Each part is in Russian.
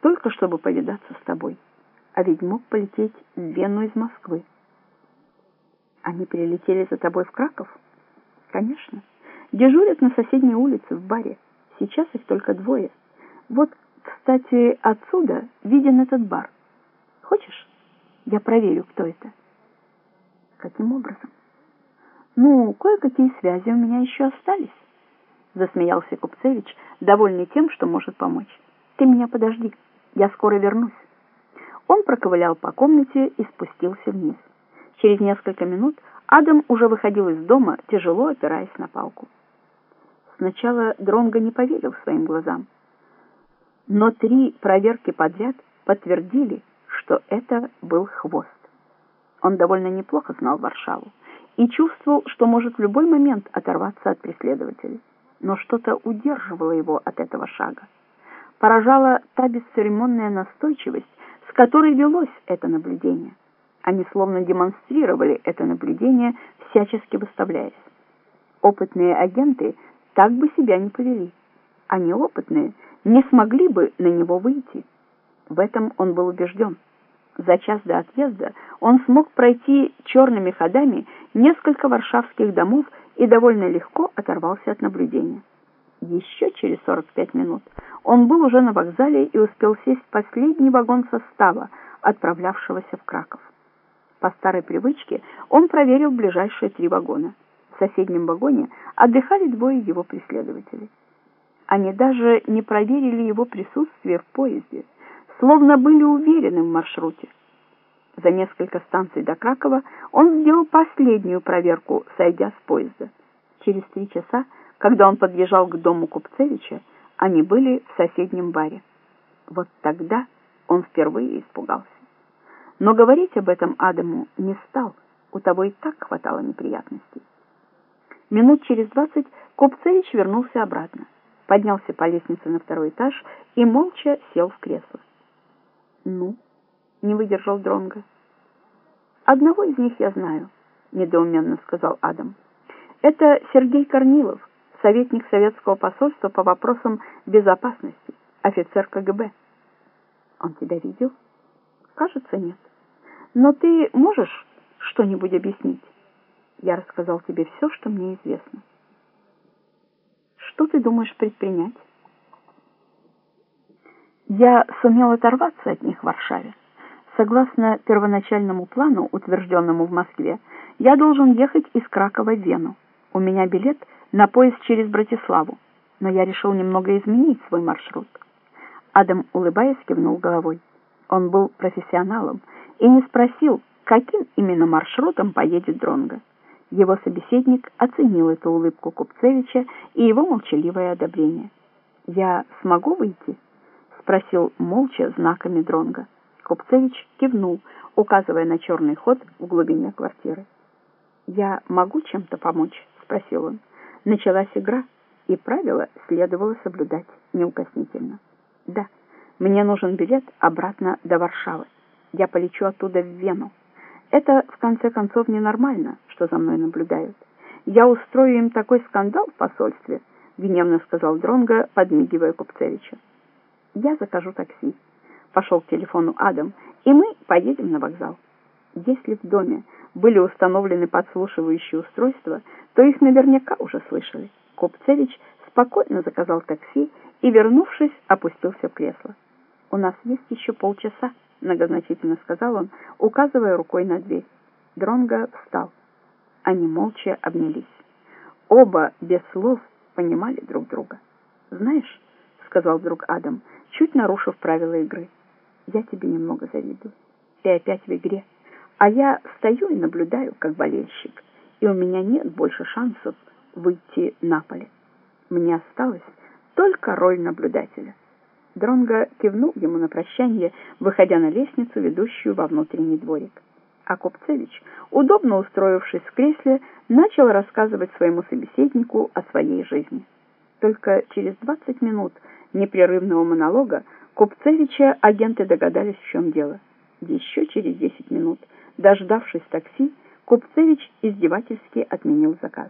только чтобы повидаться с тобой. А ведь мог полететь в Вену из Москвы. Они прилетели за тобой в Краков? Конечно. Дежурят на соседней улице в баре. Сейчас их только двое. Вот, кстати, отсюда виден этот бар. Хочешь, я проверю, кто это? Каким образом? Ну, кое-какие связи у меня еще остались. Засмеялся Купцевич, довольный тем, что может помочь. Ты меня подожди, я скоро вернусь. Он проковылял по комнате и спустился вниз. Через несколько минут Адам уже выходил из дома, тяжело опираясь на палку. Сначала Дронго не поверил своим глазам. Но три проверки подряд подтвердили, что это был хвост. Он довольно неплохо знал Варшаву и чувствовал, что может в любой момент оторваться от преследователей. Но что-то удерживало его от этого шага. Поражала та бесцеремонная настойчивость, с которой велось это наблюдение. Они словно демонстрировали это наблюдение, всячески выставляясь. Опытные агенты так бы себя не повели, а неопытные не смогли бы на него выйти. В этом он был убежден. За час до отъезда он смог пройти черными ходами несколько варшавских домов и довольно легко оторвался от наблюдения. Еще через 45 минут он был уже на вокзале и успел сесть в последний вагон состава, отправлявшегося в Краков. По старой привычке он проверил ближайшие три вагона. В соседнем вагоне отдыхали двое его преследователей. Они даже не проверили его присутствие в поезде, словно были уверены в маршруте. За несколько станций до Кракова он сделал последнюю проверку, сойдя с поезда. Через три часа, когда он подъезжал к дому Купцевича, они были в соседнем баре. Вот тогда он впервые испугался. Но говорить об этом Адаму не стал, у того и так хватало неприятностей. Минут через двадцать Купцевич вернулся обратно, поднялся по лестнице на второй этаж и молча сел в кресло. «Ну?» — не выдержал Дронга. «Одного из них я знаю», — недоуменно сказал Адам. «Это Сергей Корнилов, советник советского посольства по вопросам безопасности, офицер КГБ». «Он тебя видел?» «Кажется, нет. Но ты можешь что-нибудь объяснить?» «Я рассказал тебе все, что мне известно». «Что ты думаешь предпринять?» Я сумел оторваться от них в Варшаве. Согласно первоначальному плану, утвержденному в Москве, я должен ехать из Кракова в Вену. У меня билет на поезд через Братиславу, но я решил немного изменить свой маршрут. Адам, улыбаясь, кивнул головой. Он был профессионалом и не спросил, каким именно маршрутом поедет Дронго. Его собеседник оценил эту улыбку Купцевича и его молчаливое одобрение. «Я смогу выйти?» спросил молча знаками Дронга. Купцевич кивнул, указывая на черный ход в глубине квартиры. «Я могу чем-то помочь?» — спросил он. Началась игра, и правила следовало соблюдать неукоснительно. «Да, мне нужен билет обратно до Варшавы. Я полечу оттуда в Вену. Это, в конце концов, ненормально, что за мной наблюдают. Я устрою им такой скандал в посольстве», — гневно сказал Дронго, подмигивая Купцевича. Я закажу такси. Пошел к телефону Адам, и мы поедем на вокзал. Если в доме были установлены подслушивающие устройства, то их наверняка уже слышали. Купцевич спокойно заказал такси и, вернувшись, опустился в кресло. «У нас есть еще полчаса», — многозначительно сказал он, указывая рукой на дверь. Дронго встал. Они молча обнялись. Оба без слов понимали друг друга. «Знаешь», — сказал вдруг Адам, — чуть нарушив правила игры. Я тебе немного завидую. Ты опять в игре. А я стою и наблюдаю, как болельщик, и у меня нет больше шансов выйти на поле. Мне осталась только роль наблюдателя. Дронго кивнул ему на прощание, выходя на лестницу, ведущую во внутренний дворик. А Купцевич, удобно устроившись в кресле, начал рассказывать своему собеседнику о своей жизни. Только через двадцать минут непрерывного монолога Купцевича агенты догадались, в чем дело. Еще через десять минут, дождавшись такси, Купцевич издевательски отменил заказ.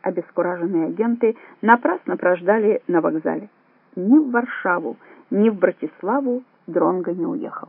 Обескураженные агенты напрасно прождали на вокзале. Ни в Варшаву, ни в Братиславу Дронго не уехал.